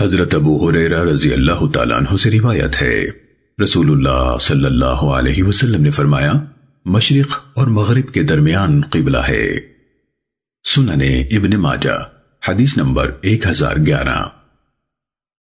حضرت ابو حریرہ رضی اللہ تعالیٰ عنہ سے روایت ہے۔ رسول اللہ صلی اللہ علیہ وسلم نے فرمایا، مشرق اور مغرب کے درمیان قبلہ ہے۔ سننے ابن ماجہ، حدیث نمبر ایک ہزار گیارہ۔